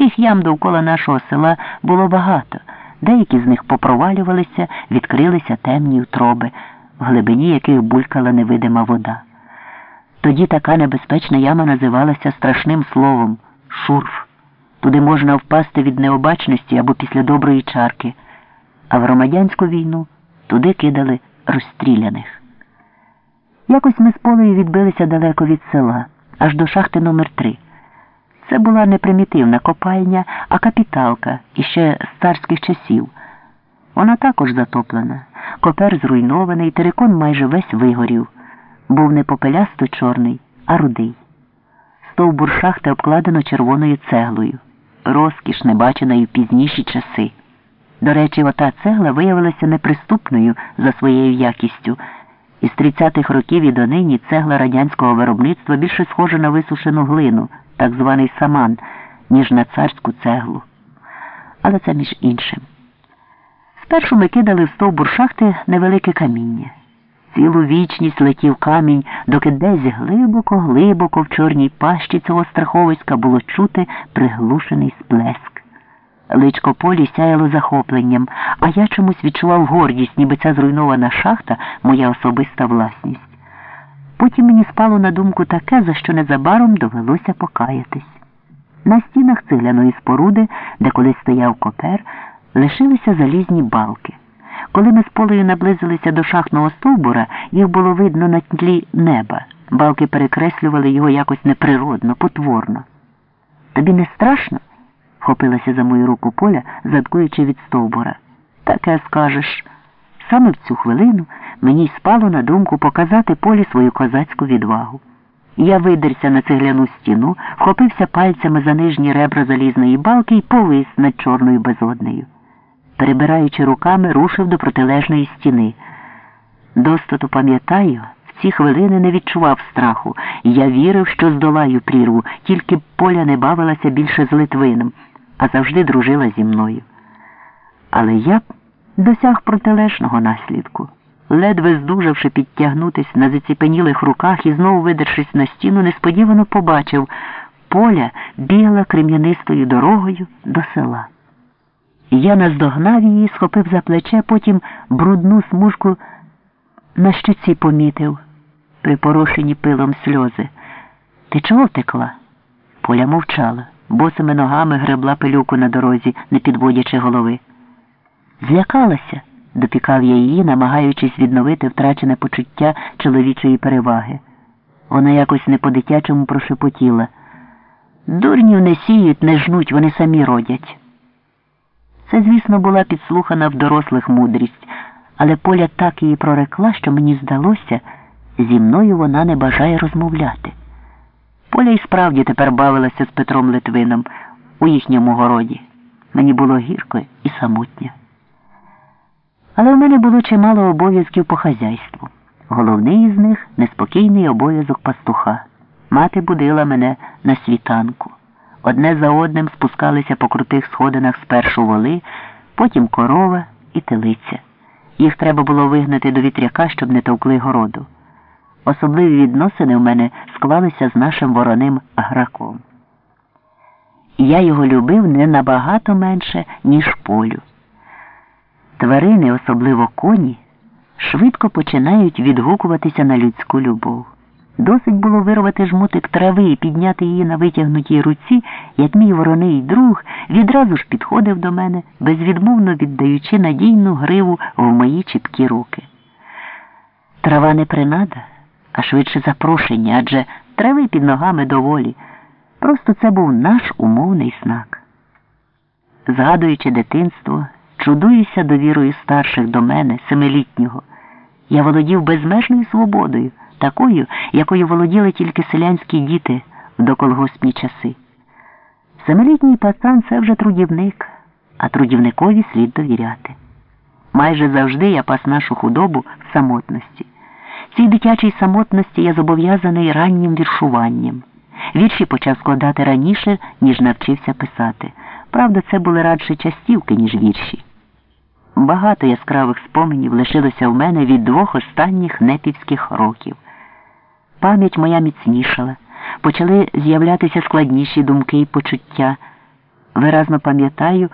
Таких ям довкола нашого села було багато. Деякі з них попровалювалися, відкрилися темні утроби, в глибині яких булькала невидима вода. Тоді така небезпечна яма називалася страшним словом шурф. Туди можна впасти від необачності або після доброї чарки, а в громадянську війну туди кидали розстріляних. Якось ми з полею відбилися далеко від села, аж до шахти номер 3 Це була не примітивна копальня, а капіталка іще з царських часів. Вона також затоплена, копер зруйнований, терикон майже весь вигорів. Був не попелясто чорний, а рудий. Стовбур шахти обкладено червоною цеглою. Розкіш не бачена в пізніші часи. До речі, ота цегла виявилася неприступною за своєю якістю. Із 30-х років і донині цегла радянського виробництва більше схожа на висушену глину, так званий саман, ніж на царську цеглу. Але це між іншим. Спершу ми кидали в стовбур шахти невелике каміння. Цілу вічність летів камінь, доки десь глибоко-глибоко в чорній пащі цього страховиська було чути приглушений сплеск. Личко полі сяяло захопленням, а я чомусь відчував гордість, ніби ця зруйнована шахта моя особиста власність. Потім мені спало на думку таке, за що незабаром довелося покаятись. На стінах цегляної споруди, де колись стояв копер, лишилися залізні балки. Коли ми з полею наблизилися до шахтного стовбура, їх було видно на тлі неба. Балки перекреслювали його якось неприродно, потворно. Тобі не страшно? Вхопилася за мою руку поля, задкуючи від стовбура. Таке скажеш. Саме в цю хвилину мені й спало на думку показати полі свою козацьку відвагу. Я видерся на цегляну стіну, вхопився пальцями за нижні ребра залізної балки і повис над чорною безоднею перебираючи руками, рушив до протилежної стіни. Достату пам'ятаю, в ці хвилини не відчував страху. Я вірив, що здолаю прірву, тільки поля не бавилася більше з Литвином, а завжди дружила зі мною. Але я досяг протилежного наслідку. Ледве здужавши підтягнутись на заціпенілих руках і знову видершись на стіну, несподівано побачив поля бігла крем'янистою дорогою до села. Я наздогнав її, схопив за плече, потім брудну смужку на щоці помітив, припорошені пилом сльози. Ти чого втекла? Поля мовчала, босими ногами гребла пилюку на дорозі, не підводячи голови. Злякалася, допікав я її, намагаючись відновити втрачене почуття чоловічої переваги. Вона якось не по дитячому прошепотіла. Дурнів не сіють, не жнуть, вони самі родять. Це, звісно, була підслухана в дорослих мудрість, але Поля так її прорекла, що мені здалося, зі мною вона не бажає розмовляти. Поля й справді тепер бавилася з Петром Литвином у їхньому городі. Мені було гірко і самотньо. Але в мене було чимало обов'язків по хазяйству. Головний із них неспокійний обов'язок пастуха. Мати будила мене на світанку. Одне за одним спускалися по крутих сходинах спершу воли, потім корова і телиця. Їх треба було вигнати до вітряка, щоб не товкли городу. Особливі відносини в мене склалися з нашим вороним граком. Я його любив не набагато менше, ніж полю. Тварини, особливо коні, швидко починають відгукуватися на людську любов. Досить було вирвати жмутик трави і підняти її на витягнутій руці, як мій вороний друг відразу ж підходив до мене, безвідмовно віддаючи надійну гриву в мої чіпкі руки. Трава не принада, а швидше запрошення, адже трави під ногами доволі. Просто це був наш умовний знак. Згадуючи дитинство, чудуюся довірою старших до мене, семилітнього. Я володів безмежною свободою такою, якою володіли тільки селянські діти в доколгоспні часи. Семилітній пацан це вже трудівник, а трудівникові слід довіряти. Майже завжди я пас нашу худобу в самотності. Цій дитячій самотності я зобов'язаний раннім віршуванням. Вірші почав складати раніше, ніж навчився писати. Правда, це були радше частівки, ніж вірші. Багато яскравих споменів лишилося в мене від двох останніх непівських років. Пам'ять моя міцнішала, почали з'являтися складніші думки і почуття. Виразно пам'ятаю,